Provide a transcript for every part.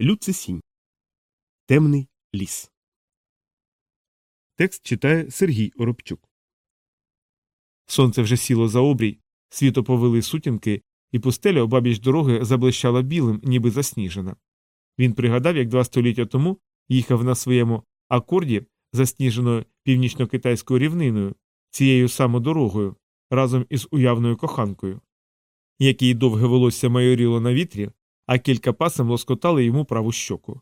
Люцисінь. Темний ліс. Текст читає Сергій Оробчук. Сонце вже сіло за обрій, світо повели сутінки, і пустеля обабіч дороги заблищала білим, ніби засніжена. Він пригадав, як два століття тому їхав на своєму акорді, засніженою північно-китайською рівниною, цією самодорогою, разом із уявною коханкою, якій довге волосся майоріло на вітрі, а кілька пасем лоскотали йому праву щоку.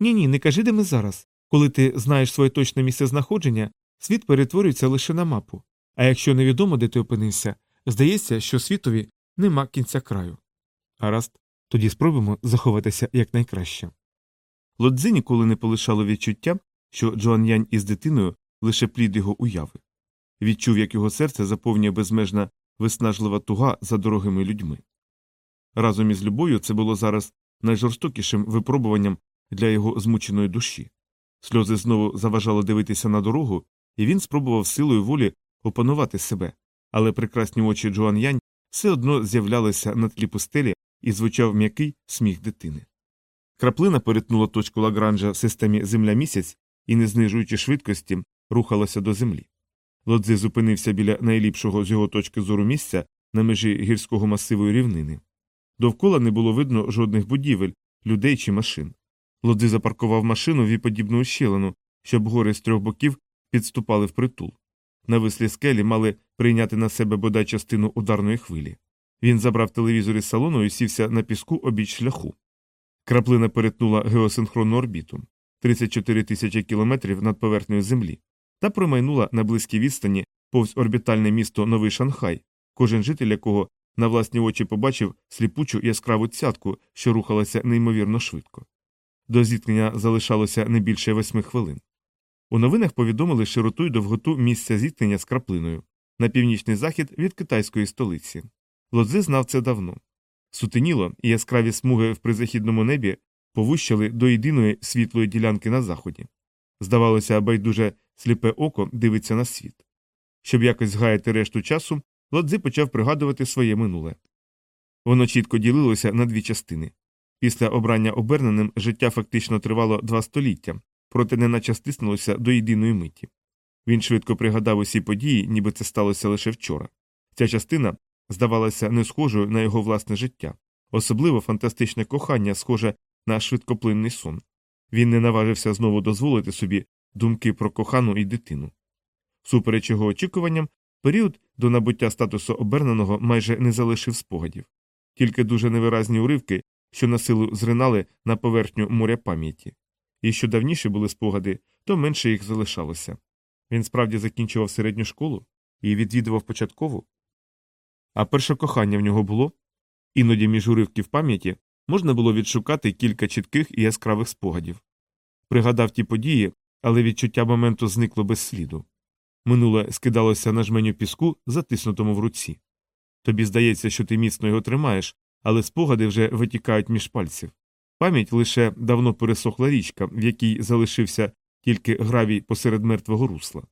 Ні, ні, не кажи, де ми зараз. Коли ти знаєш своє точне місце знаходження, світ перетворюється лише на мапу. А якщо невідомо, де ти опинився, здається, що світові нема кінця краю. Гаразд, тоді спробуємо заховатися якнайкраще. Лодзи ніколи не полишало відчуття, що Джоан Янь із дитиною лише плід його уяви. Відчув, як його серце заповнює безмежна виснажлива туга за дорогими людьми. Разом із любов'ю це було зараз найжорстокішим випробуванням для його змученої душі. Сльози знову заважало дивитися на дорогу, і він спробував силою волі опанувати себе, але прекрасні очі Джоан Янь все одно з'являлися на тлі пустелі і звучав м'який сміх дитини. Краплина перетнула точку Лагранжа в системі Земля місяць і, не знижуючи швидкості, рухалася до землі. Лодзи зупинився біля найліпшого з його точки зору місця на межі гірського масивої рівнини. Довкола не було видно жодних будівель, людей чи машин. Лодзи запаркував машину в віподібну ущелину, щоб гори з трьох боків підступали впритул. Навислі скелі мали прийняти на себе бодай частину ударної хвилі. Він забрав телевізор із салону і сівся на піску обіч шляху. Краплина перетнула геосинхронну орбіту 34 тисячі кілометрів над поверхнею Землі, та промайнула на близькій відстані повз орбітальне місто Новий Шанхай, кожен житель якого на власні очі побачив сліпучу яскраву цятку, що рухалася неймовірно швидко. До зіткнення залишалося не більше восьми хвилин. У новинах повідомили широту й довготу місця зіткнення з краплиною на північний захід від китайської столиці. Лодзи знав це давно. Сутеніло і яскраві смуги в призахідному небі повущали до єдиної світлої ділянки на заході. Здавалося, байдуже сліпе око дивиться на світ. Щоб якось згаяти решту часу, Лодзи почав пригадувати своє минуле. Воно чітко ділилося на дві частини. Після обрання оберненим життя фактично тривало два століття, проте неначе стиснулося до єдиної миті. Він швидко пригадав усі події, ніби це сталося лише вчора. Ця частина здавалася не схожою на його власне життя, особливо фантастичне кохання, схоже на швидкоплинний сон. Він не наважився знову дозволити собі думки про кохану і дитину. Супереч його очікуванням, період до набуття статусу оберненого майже не залишив спогадів, тільки дуже невиразні уривки, що на силу зринали на поверхню моря пам'яті. І що давніше були спогади, то менше їх залишалося. Він справді закінчував середню школу і відвідував початкову. А перше кохання в нього було іноді між уривків пам'яті можна було відшукати кілька чітких і яскравих спогадів. Пригадав ті події, але відчуття моменту зникло без сліду. Минуле скидалося на жменю піску, затиснутому в руці. Тобі здається, що ти міцно його тримаєш, але спогади вже витікають між пальців. Пам'ять лише давно пересохла річка, в якій залишився тільки гравій посеред мертвого русла.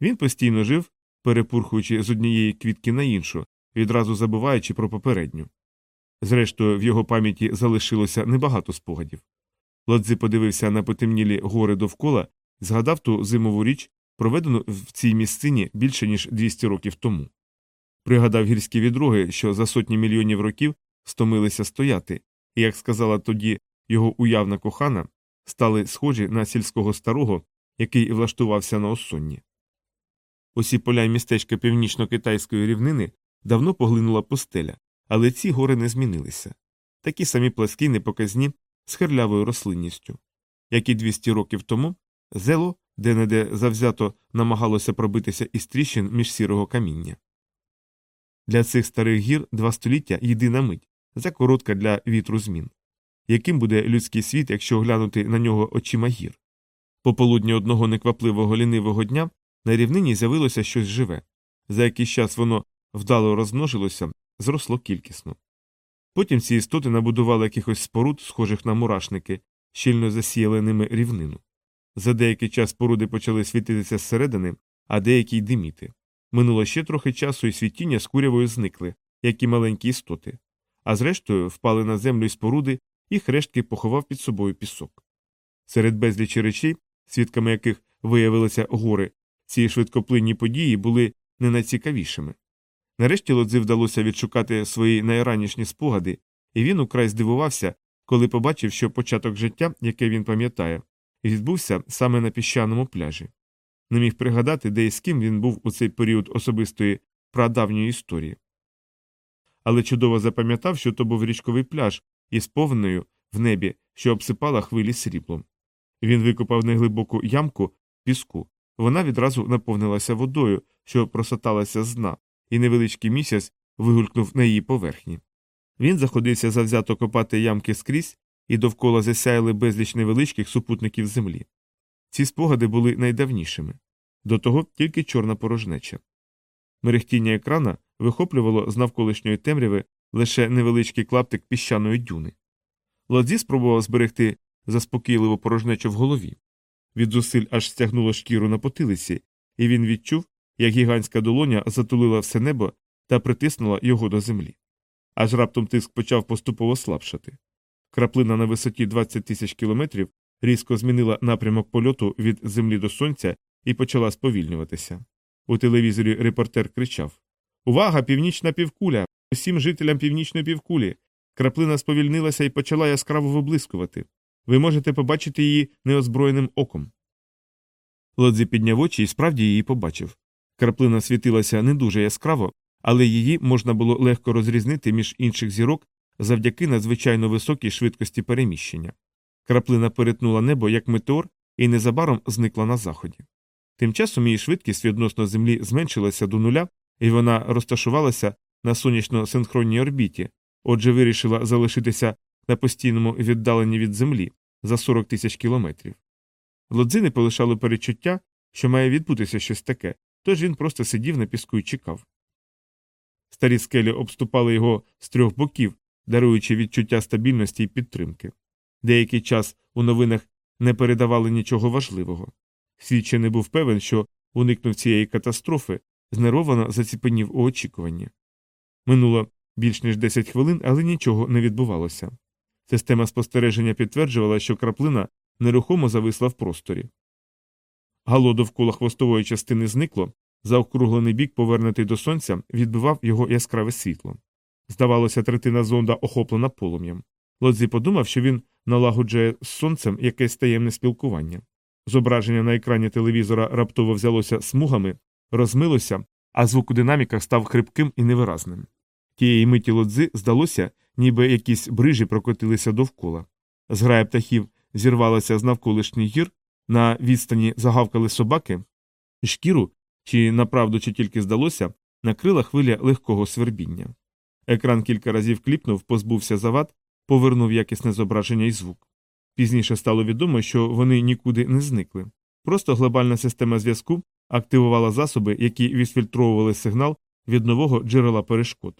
Він постійно жив, перепурхуючи з однієї квітки на іншу, відразу забуваючи про попередню. Зрештою, в його пам'яті залишилося небагато спогадів. Лодзи подивився на потемнілі гори довкола, згадав ту зимову річ, проведену в цій місцині більше ніж 200 років тому. Пригадав гірські відроги, що за сотні мільйонів років стомилися стояти, і, як сказала тоді його уявна кохана, стали схожі на сільського старого, який влаштувався на осонні. Усі поля й містечка північно-китайської рівнини давно поглинула пустеля, але ці гори не змінилися такі самі пласкі непоказні з херлявою рослинністю. Як і 200 років тому, зело де неде завзято намагалося пробитися із тріщин між сірого каміння. Для цих старих гір два століття єдина мить закоротка для вітру змін. Яким буде людський світ, якщо глянути на нього очима гір? Пополудні одного неквапливого лінивого дня на рівнині з'явилося щось живе. За якийсь час воно вдало розмножилося, зросло кількісно. Потім ці істоти набудували якихось споруд, схожих на мурашники, щільно засіяли ними рівнину. За деякий час споруди почали світитися зсередини, а деякі й диміти. Минуло ще трохи часу, і світіння з курявою зникли, як і маленькі істоти, а зрештою впали на землю й споруди, їх рештки поховав під собою пісок. Серед безлічі речей, свідками яких виявилися гори, ці швидкоплинні події були не найцікавішими. Нарешті лодзи вдалося відшукати свої найранішні спогади, і він украй здивувався, коли побачив, що початок життя, яке він пам'ятає, відбувся саме на піщаному пляжі. Не міг пригадати, де і з ким він був у цей період особистої прадавньої історії. Але чудово запам'ятав, що то був річковий пляж із повною в небі, що обсипала хвилі сріблом. Він викопав неглибоку ямку піску, вона відразу наповнилася водою, що просоталася з дна, і невеличкий місяць вигулькнув на її поверхні. Він заходився завзято копати ямки скрізь, і довкола засяяли безліч невеличких супутників землі. Ці спогади були найдавнішими до того тільки чорна порожнеча. Мерехтіння екрана вихоплювало з навколишньої темряви лише невеличкий клаптик піщаної дюни. Ладзі спробував зберегти заспокійливу порожнечу в голові. Від зусиль аж стягнуло шкіру на потилиці, і він відчув, як гігантська долоня затулила все небо та притиснула його до землі. Аж раптом тиск почав поступово слабшати. Краплина на висоті 20 тисяч кілометрів різко змінила напрямок польоту від землі до сонця і почала сповільнюватися. У телевізорі репортер кричав Увага, північна півкуля! Усім жителям північної півкулі! Краплина сповільнилася і почала яскраво виблискувати. Ви можете побачити її неозброєним оком. Лодзі підняв очі і справді її побачив. Краплина світилася не дуже яскраво, але її можна було легко розрізнити між інших зірок завдяки надзвичайно високій швидкості переміщення. Краплина перетнула небо як метеор і незабаром зникла на заході. Тим часом її швидкість відносно Землі зменшилася до нуля, і вона розташувалася на сонячно синхронній орбіті, отже, вирішила залишитися на постійному віддаленні від Землі за 40 тисяч кілометрів. Лодзини полишало перечуття, що має відбутися щось таке, тож він просто сидів на піску і чекав. Старі скелі обступали його з трьох боків, даруючи відчуття стабільності і підтримки. Деякий час у новинах не передавали нічого важливого. Світ не був певен, що уникнув цієї катастрофи, знервовано заціпенів у очікуванні. Минуло більш ніж 10 хвилин, але нічого не відбувалося. Система спостереження підтверджувала, що краплина нерухомо зависла в просторі. Гало довкола хвостової частини зникло, заокруглений бік, повернутий до сонця, відбивав його яскраве світло. Здавалося, третина зонда охоплена полум'ям. Лодзі подумав, що він налагоджує з сонцем якесь таємне спілкування. Зображення на екрані телевізора раптово взялося смугами, розмилося, а звук у динаміках став хрипким і невиразним. Тієї миті лодзи здалося, ніби якісь брижі прокотилися довкола. Зграя птахів зірвалася з навколишніх гір, на відстані загавкали собаки, шкіру, чи направду чи тільки здалося, накрила хвиля легкого свербіння. Екран кілька разів кліпнув, позбувся завад, повернув якісне зображення і звук. Пізніше стало відомо, що вони нікуди не зникли. Просто глобальна система зв'язку активувала засоби, які відфільтровували сигнал від нового джерела перешкод.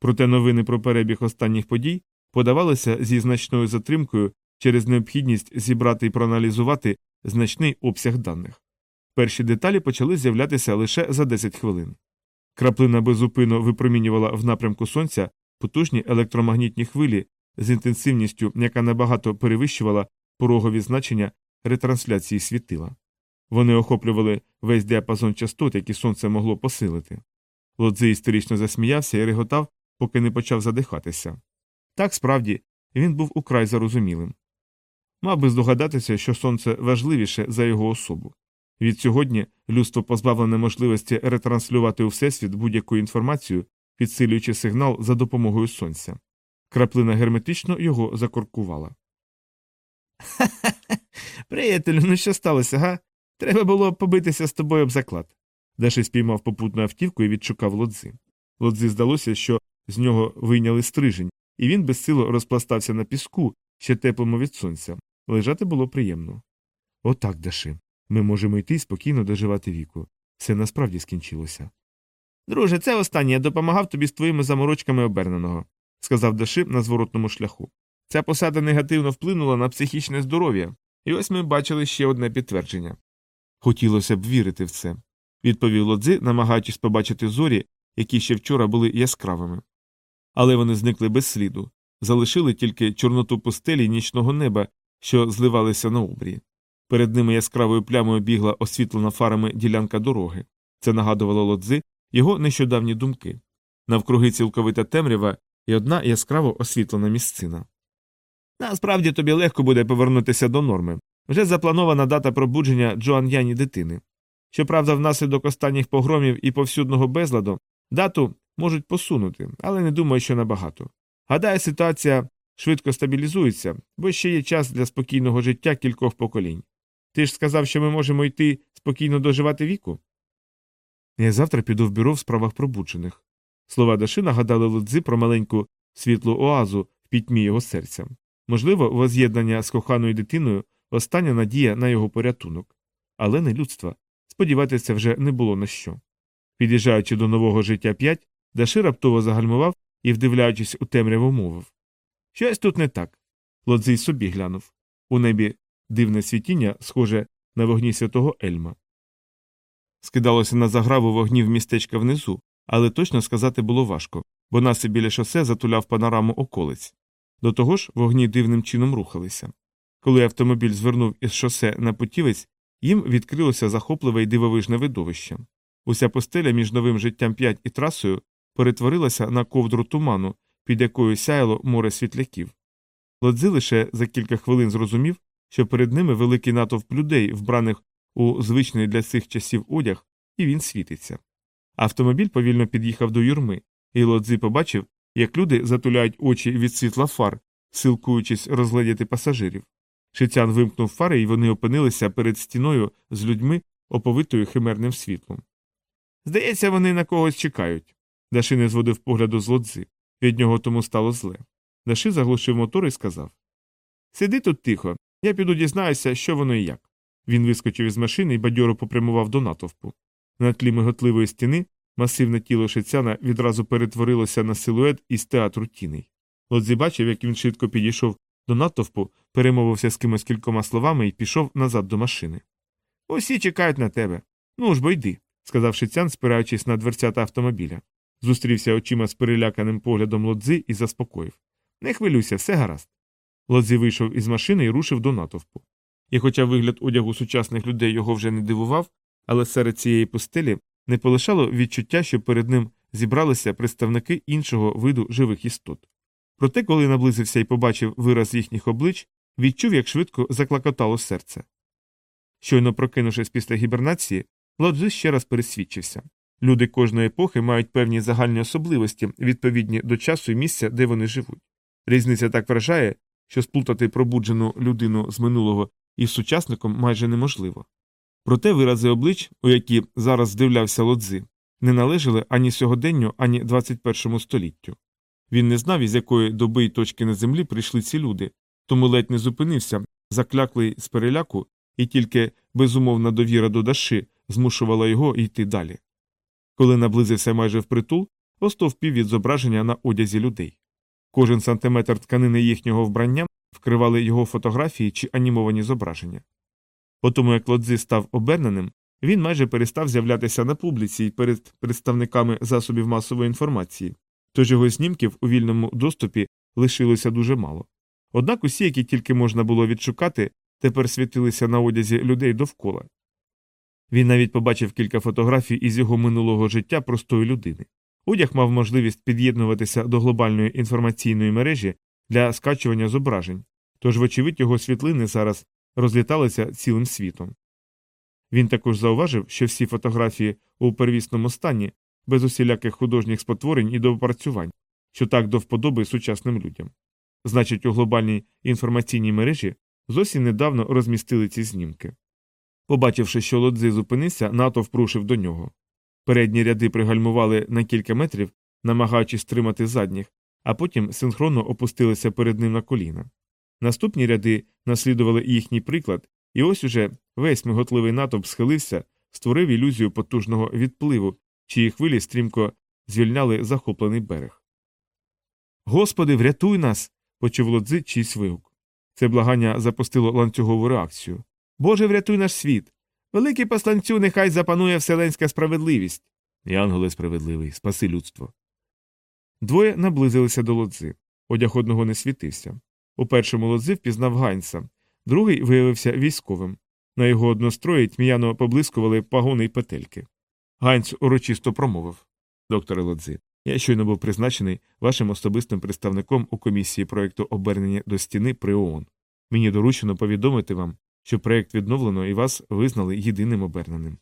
Проте новини про перебіг останніх подій подавалися зі значною затримкою через необхідність зібрати і проаналізувати значний обсяг даних. Перші деталі почали з'являтися лише за 10 хвилин. Краплина безупинно випромінювала в напрямку сонця потужні електромагнітні хвилі з інтенсивністю, яка набагато перевищувала порогові значення ретрансляції світила. Вони охоплювали весь діапазон частот, які сонце могло посилити. Лодзи істерично засміявся і реготав, поки не почав задихатися. Так справді він був украй зарозумілим. Мав би здогадатися, що сонце важливіше за його особу. Від сьогодні людство позбавлене можливості ретранслювати у всесвіт будь-яку інформацію, підсилюючи сигнал за допомогою сонця. Краплина герметично його закоркувала. Ха-ха-ха. Приятелю, ну що сталося, га? Треба було побитися з тобою об заклад. Даши спіймав попутну автівку і відшукав лодзи. Лодзи здалося, що з нього вийняли стрижень, і він безсило розпластався на піску, ще теплому від сонця. Лежати було приємно. Отак, Даши. Ми можемо йти спокійно доживати віку. Все насправді скінчилося. Друже, це останнє я допомагав тобі з твоїми заморочками оберненого, сказав Даши на зворотному шляху. Ця посада негативно вплинула на психічне здоров'я, і ось ми бачили ще одне підтвердження. Хотілося б вірити в це, відповів лодзи, намагаючись побачити зорі, які ще вчора були яскравими. Але вони зникли без сліду, залишили тільки чорноту пустелі нічного неба, що зливалися на обрії. Перед ними яскравою плямою бігла освітлена фарами ділянка дороги. Це нагадувало лодзи його нещодавні думки. Навкруги цілковита темрява і одна яскраво освітлена місцина. Насправді тобі легко буде повернутися до норми. Вже запланована дата пробудження Джоан Яні дитини. Щоправда, внаслідок останніх погромів і повсюдного безладу дату можуть посунути, але не думаю, що набагато. Гадаю, ситуація швидко стабілізується, бо ще є час для спокійного життя кількох поколінь. Ти ж сказав, що ми можемо йти спокійно доживати віку? Я завтра піду в бюро в справах пробуджених. Слова Даши нагадали Лодзи про маленьку світлу оазу в пітьмі його серця. Можливо, воз'єднання з коханою дитиною остання надія на його порятунок. Але не людства. Сподіватися вже не було на що. Під'їжджаючи до нового життя 5, Даши раптово загальмував і, вдивляючись у темряву, мовив Щось тут не так. Лодзий собі глянув. У небі дивне світіння, схоже на вогні святого Ельма. Скидалося на заграву вогнів містечка внизу, але точно сказати було важко, бо насип біля шосе затуляв панораму околиць. До того ж, вогні дивним чином рухалися. Коли автомобіль звернув із шосе на путівець, їм відкрилося захопливе й дивовижне видовище. Уся постеля між новим життям 5 і трасою перетворилася на ковдру туману, під якою сяяло море світляків. Лодзи лише за кілька хвилин зрозумів, що перед ними великий натовп людей, вбраних у звичний для цих часів одяг, і він світиться. Автомобіль повільно під'їхав до юрми, і Лодзи побачив, як люди затуляють очі від світла фар, силкуючись розгледіти пасажирів. Шицян вимкнув фари, і вони опинилися перед стіною з людьми, оповитою химерним світлом. Здається, вони на когось чекають. Даши не зводив погляду з лодзи. Від нього тому стало зле. Даши заглушив мотор і сказав Сиди тут тихо, я піду дізнаюся, що воно і як. Він вискочив із машини і бадьоро попрямував до натовпу. На тлі миготливої стіни масивне тіло шицяна відразу перетворилося на силует із театру тіней. Лодзі бачив, як він швидко підійшов до натовпу, перемовився з кимось кількома словами і пішов назад до машини. Усі чекають на тебе. Ну ж бо йди, сказав шицян, спираючись на дверцята автомобіля. Зустрівся очима з переляканим поглядом лодзи і заспокоїв. Не хвилюйся, все гаразд. Лодзі вийшов із машини і рушив до натовпу. І, хоча вигляд одягу сучасних людей його вже не дивував, але серед цієї пустелі не полишало відчуття, що перед ним зібралися представники іншого виду живих істот. Проте, коли наблизився і побачив вираз їхніх облич, відчув, як швидко заклакотало серце. Щойно прокинувшись після гібернації, Лодзи ще раз пересвідчився. Люди кожної епохи мають певні загальні особливості, відповідні до часу і місця, де вони живуть. Різниця так вражає, що сплутати пробуджену людину з минулого із сучасником майже неможливо. Проте вирази облич, у які зараз здивлявся лодзи, не належали ані сьогоденню, ані 21 століттю. Він не знав, із якої доби й точки на землі прийшли ці люди, тому ледь не зупинився, закляклий з переляку, і тільки безумовна довіра до Даши змушувала його йти далі. Коли наблизився майже впритул, остовпів від зображення на одязі людей. Кожен сантиметр тканини їхнього вбрання вкривали його фотографії чи анімовані зображення. Потому як лодзи став оберненим, він майже перестав з'являтися на публіці перед представниками засобів масової інформації, тож його знімків у вільному доступі лишилося дуже мало. Однак усі, які тільки можна було відшукати, тепер світилися на одязі людей довкола. Він навіть побачив кілька фотографій із його минулого життя простої людини. Одяг мав можливість під'єднуватися до глобальної інформаційної мережі для скачування зображень, тож, вочевидь, його світлини зараз розліталися цілим світом. Він також зауважив, що всі фотографії у первісному стані без усіляких художніх спотворень і доопрацювань, що так до вподоби сучасним людям. Значить, у глобальній інформаційній мережі зовсім недавно розмістили ці знімки. Побачивши, що лодзи зупинився, натовп рушив до нього. Передні ряди пригальмували на кілька метрів, намагаючись тримати задніх, а потім синхронно опустилися перед ним на коліна. Наступні ряди наслідували їхній приклад, і ось уже весь миготливий натовп схилився, створив ілюзію потужного відпливу, чиї хвилі стрімко звільняли захоплений берег. Господи, врятуй нас. почув лодзи чийсь вигук. Це благання запустило ланцюгову реакцію. Боже, врятуй наш світ. Великий посланцю, нехай запанує вселенська справедливість. Янголе справедливий, спаси людство. Двоє наблизилися до лодзи. одяг одного не світився. У першому лодзи впізнав Гайнса, другий виявився військовим. На його однострої тьмяно поблискували пагони й петельки. Гайнц урочисто промовив Докторе Лодзи, я щойно був призначений вашим особистим представником у комісії проєкту обернення до стіни при ООН. Мені доручено повідомити вам, що проєкт відновлено і вас визнали єдиним оберненим.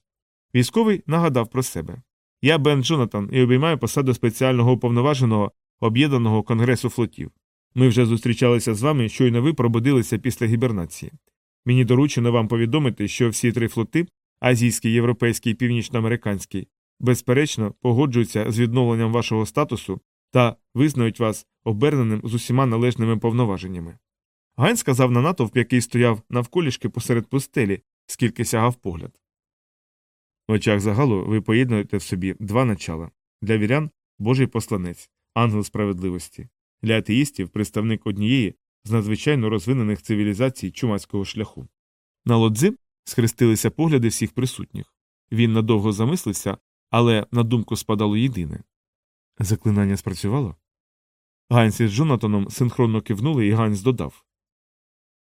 Військовий нагадав про себе Я Бен Джонатан і обіймаю посаду спеціального уповноваженого об'єднаного конгресу флотів. Ми вже зустрічалися з вами, щойно ви пробудилися після гібернації. Мені доручено вам повідомити, що всі три флоти азійський, європейський і північноамериканський, безперечно, погоджуються з відновленням вашого статусу та визнають вас оберненим з усіма належними повноваженнями. Гайн сказав на натовп, який стояв навколішки посеред пустелі, скільки сягав погляд. В очах загалу ви поєднуєте в собі два начала для вірян Божий посланець, ангел справедливості, для атеїстів представник однієї з надзвичайно розвинених цивілізацій чумацького шляху. На лодзи схрестилися погляди всіх присутніх. Він надовго замислився, але на думку спадало єдине. Заклинання спрацювало? Ганс із Джонатаном синхронно кивнули, і Ганс додав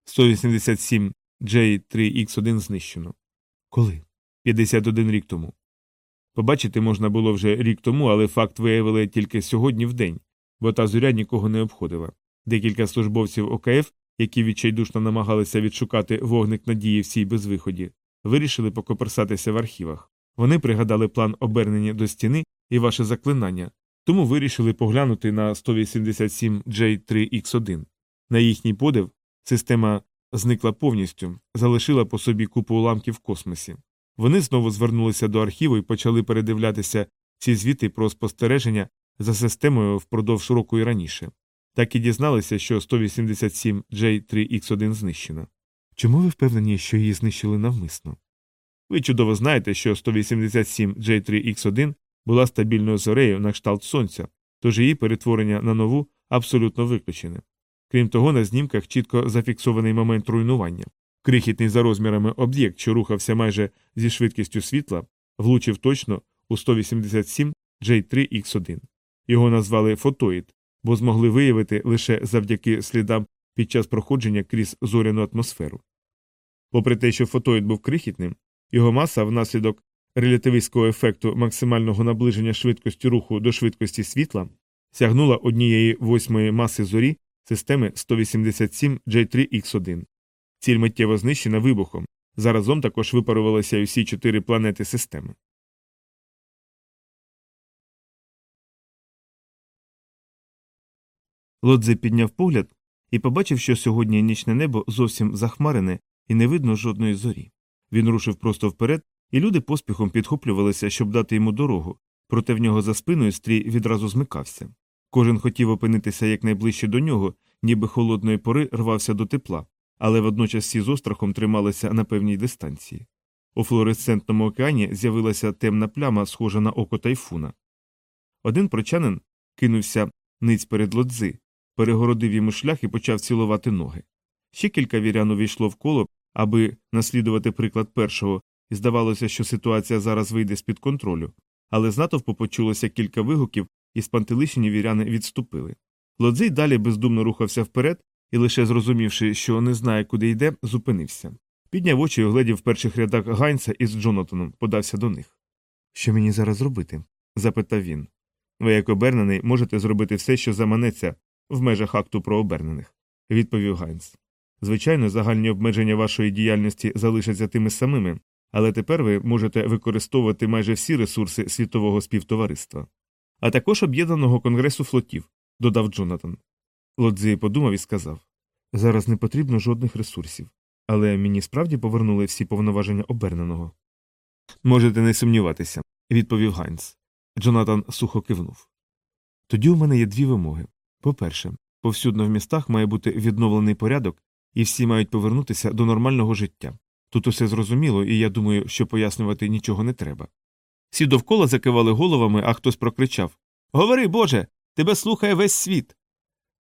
187 J3X1 знищено. Коли? 51 рік тому. Побачити можна було вже рік тому, але факт виявили тільки сьогодні в день, бо та зоря нікого не обходила. Декілька службовців ОКФ, які відчайдушно намагалися відшукати вогник надії в цій безвиході, вирішили покоперсатися в архівах. Вони пригадали план обернення до стіни і ваше заклинання, тому вирішили поглянути на 187 J3X1. На їхній подив система зникла повністю, залишила по собі купу уламків в космосі. Вони знову звернулися до архіву і почали передивлятися ці звіти про спостереження за системою впродовж року і раніше. Так і дізналися, що 187 J3X1 знищено. Чому ви впевнені, що її знищили навмисно? Ви чудово знаєте, що 187 J3X1 була стабільною зорею на кшталт сонця, тож її перетворення на нову абсолютно виключене. Крім того, на знімках чітко зафіксований момент руйнування. Крихітний за розмірами об'єкт, що рухався майже зі швидкістю світла, влучив точно у 187 J3X1. Його назвали фотоїд, бо змогли виявити лише завдяки слідам під час проходження крізь зоряну атмосферу. Попри те, що фотоїд був крихітним, його маса внаслідок релятивистського ефекту максимального наближення швидкості руху до швидкості світла сягнула однієї восьмої маси зорі системи 187 J3X1. Ціль миттєво знищена вибухом. Заразом також випарувалися усі чотири планети системи. Лодзе підняв погляд і побачив, що сьогодні нічне небо зовсім захмарене і не видно жодної зорі. Він рушив просто вперед, і люди поспіхом підхоплювалися, щоб дати йому дорогу, проте в нього за спиною стрій відразу змикався. Кожен хотів опинитися якнайближче до нього, ніби холодної пори рвався до тепла, але водночас всі з острахом трималися на певній дистанції. У флуоресцентному океані з'явилася темна пляма, схожа на око тайфуна. Один прочанин кинувся ниць перед лодзи, перегородив йому шлях і почав цілувати ноги. Ще кілька вірян увійшло в коло, аби наслідувати приклад першого, і здавалося, що ситуація зараз вийде з під контролю, але з натовпу почулося кілька вигуків, і спантеличені віряни відступили. Лодзей далі бездумно рухався вперед і, лише зрозумівши, що не знає, куди йде, зупинився. Підняв очі і оглядів в перших рядах Гайнса із Джонатаном, подався до них. Що мені зараз робити? запитав він. Ви, як обернений, можете зробити все, що заманеться в межах акту про обернених, відповів Гайнс. Звичайно, загальні обмеження вашої діяльності залишаться тими самими, але тепер ви можете використовувати майже всі ресурси світового співтовариства, а також об'єднаного конгресу флотів, додав Джонатан. Ло Цзі подумав і сказав зараз не потрібно жодних ресурсів, але мені справді повернули всі повноваження оберненого. Можете не сумніватися, відповів Гайнс. Джонатан сухо кивнув. Тоді у мене є дві вимоги. По-перше, повсюдно в містах має бути відновлений порядок, і всі мають повернутися до нормального життя. Тут усе зрозуміло, і я думаю, що пояснювати нічого не треба. Всі довкола закивали головами, а хтось прокричав Говори, Боже, тебе слухає весь світ.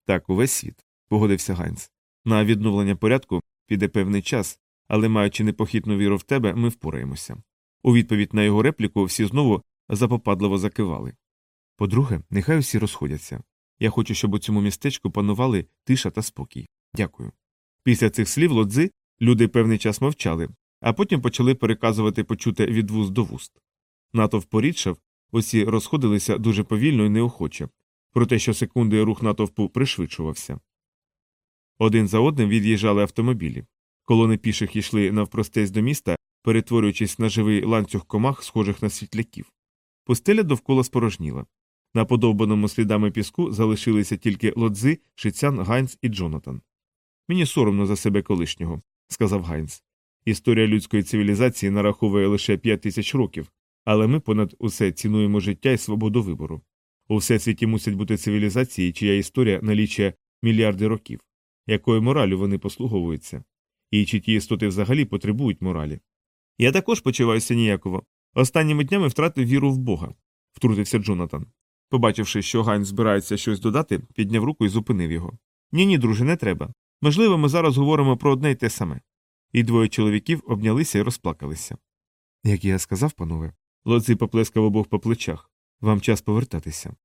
Так, увесь світ, погодився Гайнс. На відновлення порядку піде певний час, але маючи непохитну віру в тебе, ми впораємося. У відповідь на його репліку всі знову запопадливо закивали. По друге, нехай усі розходяться. Я хочу, щоб у цьому містечку панували тиша та спокій. Дякую. Після цих слів лодзи люди певний час мовчали, а потім почали переказувати почуте від вуст до вуст. Натовп порідшав, усі розходилися дуже повільно і неохоче, проте що секунди рух натовпу пришвидшувався. Один за одним від'їжджали автомобілі. Колони піших йшли навпростець до міста, перетворюючись на живий ланцюг комах, схожих на світляків. Пустеля довкола спорожніла. На подовбаному слідами піску залишилися тільки Ло Цзі, Ши Цян, Гайнс і Джонатан. Мені соромно за себе колишнього, сказав Гайнс. Історія людської цивілізації нараховує лише п'ять тисяч років, але ми понад усе цінуємо життя і свободу вибору. У всесвіті мусять бути цивілізації, чия історія налічує мільярди років, якою моралю вони послуговуються, і чи ті істоти взагалі потребують моралі. Я також почуваюся ніяково. Останніми днями втратив віру в Бога, втрутився Джонатан. Побачивши, що Гайн збирається щось додати, підняв руку і зупинив його. Ні, ні, друже, не треба. Можливо, ми зараз говоримо про одне й те саме. І двоє чоловіків обнялися і розплакалися. Як я сказав, панове, Лодзи поплескав обох по плечах. Вам час повертатися.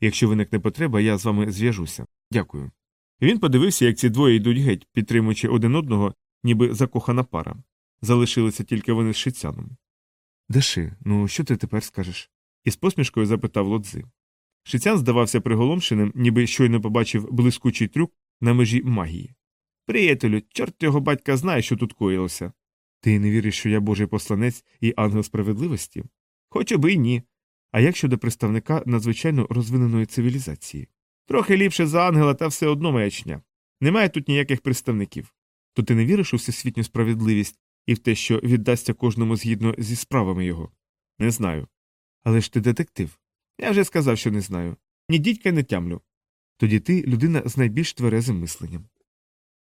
Якщо виникне потреба, я з вами зв'яжуся. Дякую. Він подивився, як ці двоє йдуть геть, підтримуючи один одного, ніби закохана пара. Залишилися тільки вони з шицяном. Деши, ну що ти тепер скажеш? із посмішкою запитав лодзи. Шицян здавався приголомшеним, ніби щойно побачив блискучий трюк на межі магії. Приятелю, чорт його батька знає, що тут коїлося. Ти не віриш, що я божий посланець і ангел справедливості? Хоч би й ні. А як щодо представника надзвичайно розвиненої цивілізації? Трохи ліпше за ангела, та все одно маячня. Немає тут ніяких представників. То ти не віриш у всесвітню справедливість і в те, що віддасться кожному згідно зі справами його? Не знаю. Але ж ти детектив. Я вже сказав, що не знаю. Ні дідька не тямлю. Тоді ти людина з найбільш тверезим мисленням.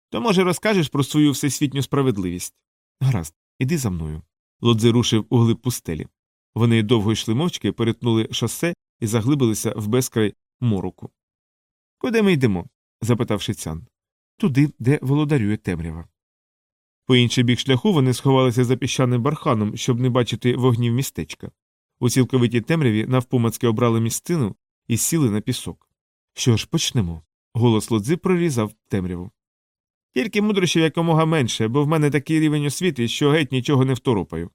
То, може, розкажеш про свою всесвітню справедливість? Гаразд, іди за мною. Лодзи рушив у глиб пустелі. Вони довго йшли мовчки, перетнули шосе і заглибилися в безкрай мороку. Куди ми йдемо? запитав шицян. Туди, де володарює темрява. По інший бік шляху вони сховалися за піщаним барханом, щоб не бачити вогнів містечка. У цілковитій темряві навпомацьки обрали місцину і сіли на пісок. Що ж, почнемо. Голос лодзи прорізав темряву. Тільки мудрощів якомога менше, бо в мене такий рівень освіти, що геть нічого не второпаю.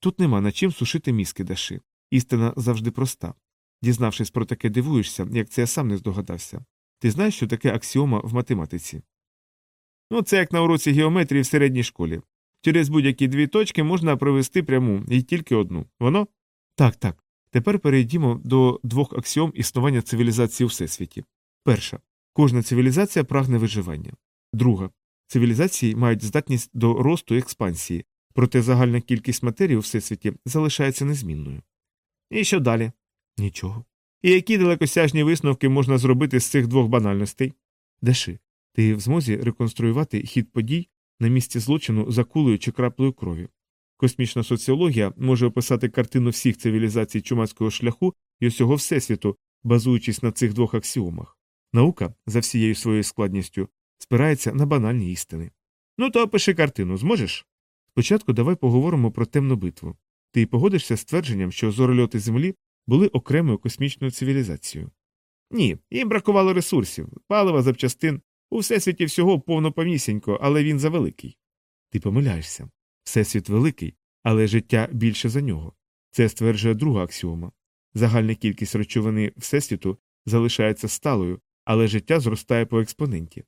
Тут нема на чим сушити мізки даши. Істина завжди проста. Дізнавшись про таке, дивуєшся, як це я сам не здогадався. Ти знаєш, що таке аксіома в математиці? Ну, це як на уроці геометрії в середній школі. Через будь-які дві точки можна провести пряму і тільки одну. Воно? Так, так. Тепер перейдімо до двох аксіом існування цивілізації у всесвіті. Перша. Кожна цивілізація прагне виживання. Друга. Цивілізації мають здатність до росту і експансії, проте загальна кількість матерії у всесвіті залишається незмінною. І що далі? Нічого. І які далекосяжні висновки можна зробити з цих двох банальностей? Деши, ти в змозі реконструювати хід подій на місці злочину за кулею чи краплею крові. Космічна соціологія може описати картину всіх цивілізацій чумацького шляху і усього всесвіту, базуючись на цих двох аксіомах. Наука, за всією своєю складністю, спирається на банальні істини. Ну, то опиши картину, зможеш? Спочатку давай поговоримо про темну битву. Ти погодишся з твердженням, що зорольоти Землі були окремою космічною цивілізацією? Ні, їм бракувало ресурсів, палива, запчастин, у всесвіті всього повноповнісінько, але він завеликий. Ти помиляєшся. Всесвіт великий, але життя більше за нього. Це стверджує друга аксіома. Загальна кількість речовини Всесвіту залишається сталою, але життя зростає по експоненті.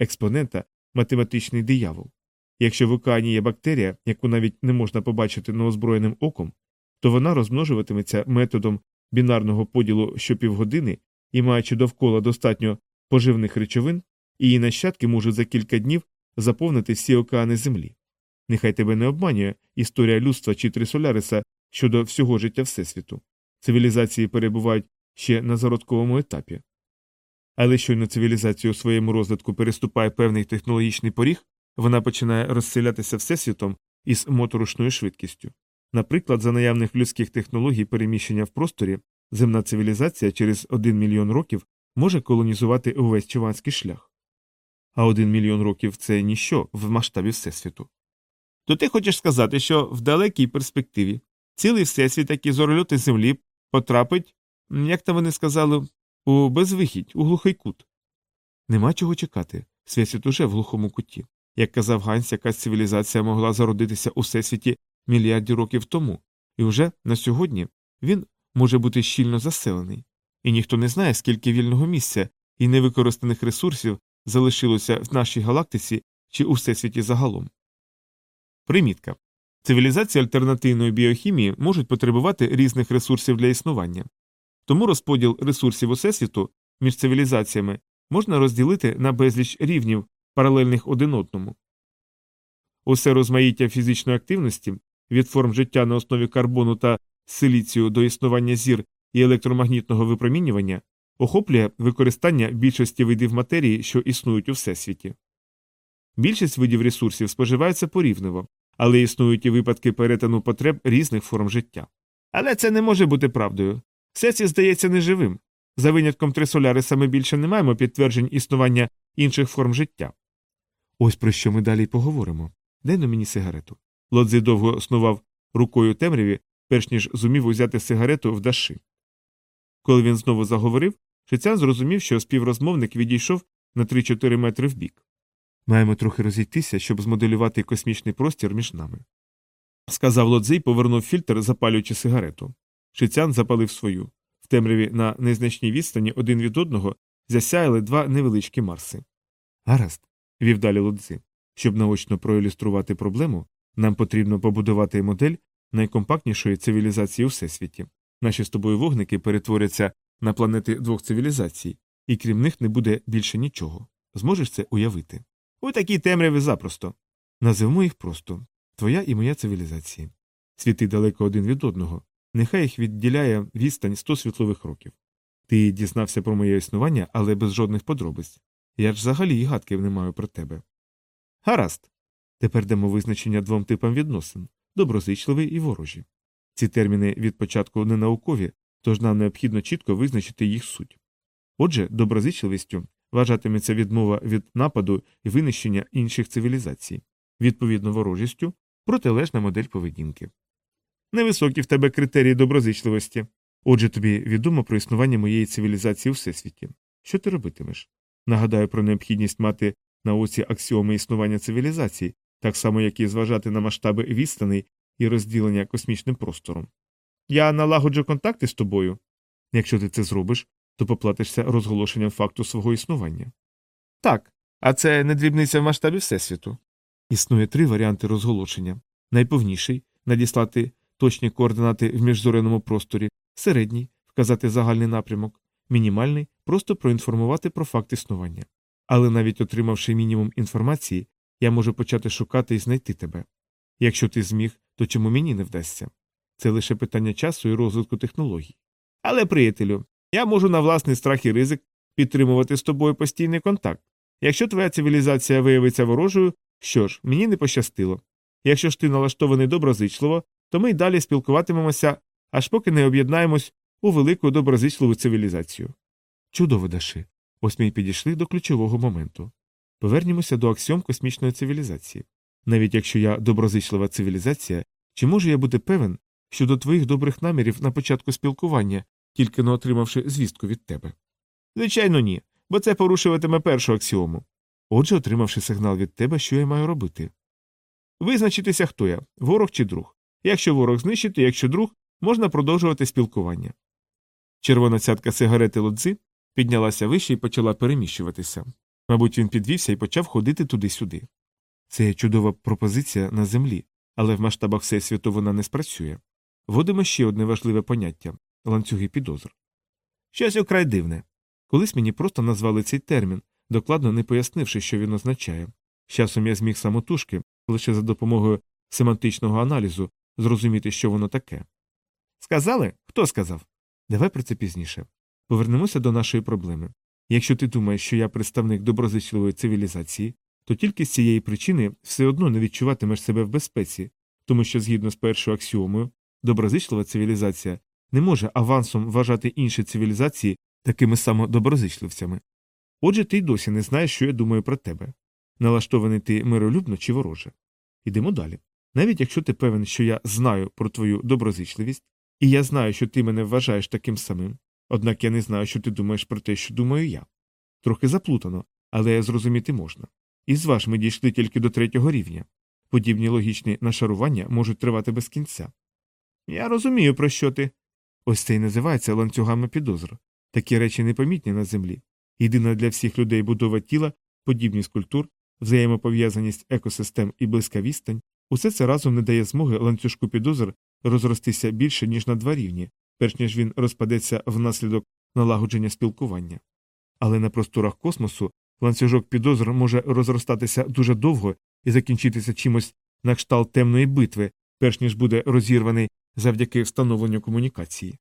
Експонента математичний диявол. Якщо в океані є бактерія, яку навіть не можна побачити неозброєним оком, то вона розмножуватиметься методом бінарного поділу щопівгодини і, маючи довкола достатньо поживних речовин, її нащадки можуть за кілька днів заповнити всі океани Землі. Нехай тебе не обманює історія людства чи Трисоляриса щодо всього життя Всесвіту. Цивілізації перебувають ще на зародковому етапі. Але щойно цивілізація у своєму розвитку переступає певний технологічний поріг, вона починає розселятися всесвітом із моторошною швидкістю. Наприклад, за наявних людських технологій переміщення в просторі, земна цивілізація через один мільйон років може колонізувати увесь чуванський шлях. А один мільйон років це ніщо в масштабі Всесвіту. То ти хочеш сказати, що в далекій перспективі цілий всесвіт, як і зорольоти землі, потрапить, як там вони сказали, У безвихідь, у глухий кут. Нема чого чекати. Всесвіт уже в глухому куті. Як казав Ганс, якась цивілізація могла зародитися у всесвіті мільярдів років тому, і вже на сьогодні він може бути щільно заселений. І ніхто не знає, скільки вільного місця і невикористаних ресурсів залишилося в нашій галактиці чи у всесвіті загалом. Примітка. Цивілізації альтернативної біохімії можуть потребувати різних ресурсів для існування. Тому розподіл ресурсів усесвіту між цивілізаціями можна розділити на безліч рівнів, паралельних один одному. Усе розмаїття фізичної активності від форм життя на основі карбону та силіцію до існування зір і електромагнітного випромінювання охоплює використання більшості видів матерії, що існують у всесвіті. Більшість видів ресурсів споживається порівниво, але існують і випадки перетину потреб різних форм життя. Але це не може бути правдою. Всесвіт здається неживим. За винятком трисоляриса ми більше не маємо підтверджень існування інших форм життя. Ось про що ми далі й поговоримо. Дай на мені сигарету. Лодзи довго снував рукою темряві, перш ніж зумів узяти сигарету в даши. Коли він знову заговорив, Шицян зрозумів, що співрозмовник відійшов на 3-4 метри вбік. Маємо трохи розійтися, щоб змоделювати космічний простір між нами. Сказав Лодзей, повернув фільтр, запалюючи сигарету. Шицян запалив свою. В темряві на незначній відстані один від одного засяяли два невеличкі марси. Гаразд, вів далі Лодзи. Щоб наочно проілюструвати проблему, нам потрібно побудувати модель найкомпактнішої цивілізації у всесвіті. Наші з тобою вогники перетворяться на планети двох цивілізацій, і крім них не буде більше нічого. Зможеш це уявити? У такій темряві запросто. Називмо їх просто твоя і моя цивілізації. Світи далеко один від одного, нехай їх відділяє відстань 100 світлових років. Ти дізнався про моє існування, але без жодних подробиць. Я ж взагалі й гадки не маю про тебе. Гаразд. Тепер дамо визначення двом типам відносин доброзичливий і ворожі. Ці терміни від початку не наукові, тож нам необхідно чітко визначити їх суть. Отже, доброзичливістю вважатиметься відмова від нападу і винищення інших цивілізацій, відповідно ворожістю протилежна модель поведінки. Невисокі в тебе критерії доброзичливості. Отже, тобі відомо про існування моєї цивілізації у всесвіті. Що ти робитимеш? Нагадаю про необхідність мати на оці аксіоми існування цивілізацій, так само як і зважати на масштаби відстаней і розділення космічним простором. Я налагоджу контакти з тобою. Якщо ти це зробиш, то поплатишся розголошенням факту свого існування. Так, а це не дрібниця в масштабі Всесвіту. Існує три варіанти розголошення найповніший надіслати точні координати в міжзоряному просторі, середній вказати загальний напрямок, мінімальний просто проінформувати про факт існування. Але навіть отримавши мінімум інформації, я можу почати шукати і знайти тебе. Якщо ти зміг, то чому мені не вдасться? Це лише питання часу і розвитку технологій. Але, приятелю, я можу на власний страх і ризик підтримувати з тобою постійний контакт. Якщо твоя цивілізація виявиться ворожою, що ж, мені не пощастило. Якщо ж ти налаштований доброзичливо, то ми й далі спілкуватимемося, аж поки не об'єднаємось у велику доброзичливу цивілізацію. Чудово, Даши. Ось ми й підійшли до ключового моменту. Повернімося до аксіом космічної цивілізації. Навіть якщо я доброзичлива цивілізація, чи можу я бути певен щодо твоїх добрих намірів на початку спілкування, тільки не отримавши звістку від тебе? Звичайно, ні, бо це порушуватиме першу аксіому. Отже, отримавши сигнал від тебе, що я маю робити? Визначитися, хто я ворог чи друг. Якщо ворог знищити, якщо друг, можна продовжувати спілкування. Червона цятка сигарети лодзи піднялася вище і почала переміщуватися. Мабуть, він підвівся і почав ходити туди-сюди. Це чудова пропозиція на землі, але в масштабах всесвіту вона не спрацює. Вводимо ще одне важливе поняття ланцюги підозр. Щось украй дивне. Колись мені просто назвали цей термін, докладно не пояснивши, що він означає. З часом я зміг самотужки, лише за допомогою семантичного аналізу, зрозуміти, що воно таке. Сказали? Хто сказав? Давай про це пізніше. Повернемося до нашої проблеми. Якщо ти думаєш, що я представник доброзичливої цивілізації, то тільки з цієї причини все одно не відчуватимеш себе в безпеці, тому що, згідно з першою аксіомою, доброзичлива цивілізація не може авансом вважати інші цивілізації такими само доброзичливцями. Отже, ти й досі не знаєш, що я думаю про тебе. Налаштований ти миролюбно чи вороже. Ідемо далі. Навіть якщо ти певен, що я знаю про твою доброзичливість, і я знаю, що ти мене вважаєш таким самим, Однак я не знаю, що ти думаєш про те, що думаю я. Трохи заплутано, але зрозуміти можна. І зваж ми дійшли тільки до третього рівня. Подібні логічні нашарування можуть тривати без кінця. Я розумію, про що ти. Ось це й називається ланцюгами підозр. Такі речі непомітні на землі. Єдина для всіх людей будова тіла, подібність культур, взаємопов'язаність екосистем і близька відстань усе це разом не дає змоги ланцюжку підозр розростися більше, ніж на два рівні, перш ніж він розпадеться внаслідок налагодження спілкування. Але на просторах космосу ланцюжок підозр може розростатися дуже довго і закінчитися чимось на кшталт темної битви, перш ніж буде розірваний завдяки встановленню комунікації.